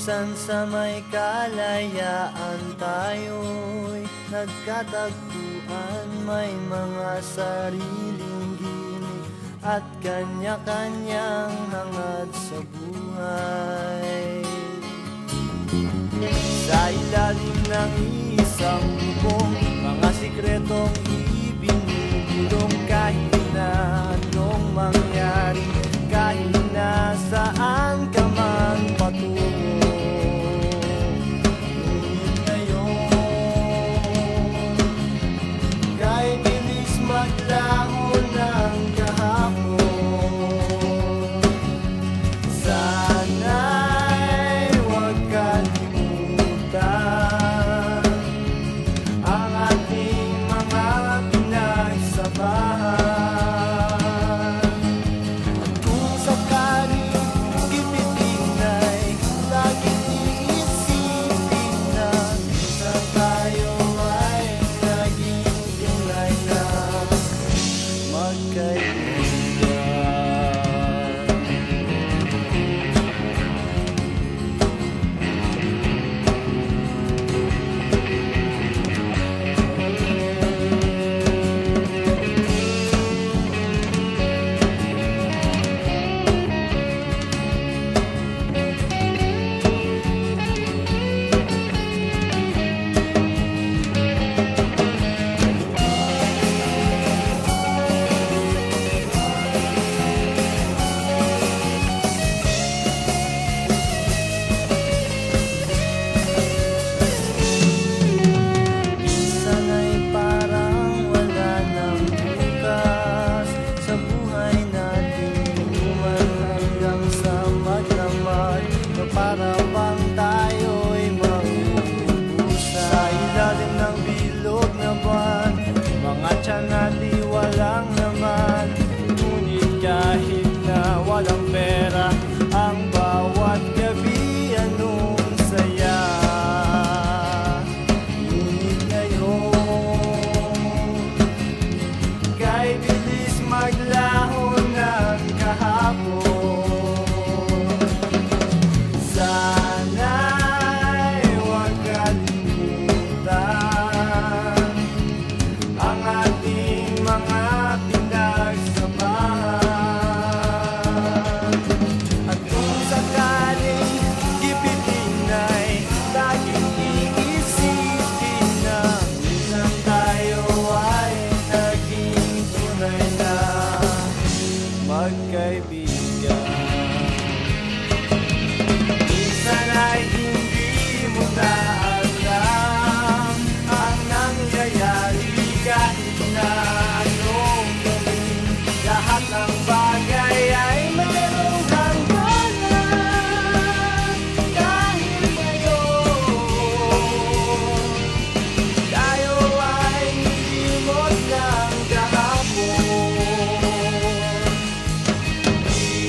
Minsan sa may kalayaan tayo'y nagkatagpuan. May mga sariling ginig at kanya-kanyang hangad sa buhay. Sa ilalim ng isang bubong, mga sikretong ibinubulong kahit pakai gave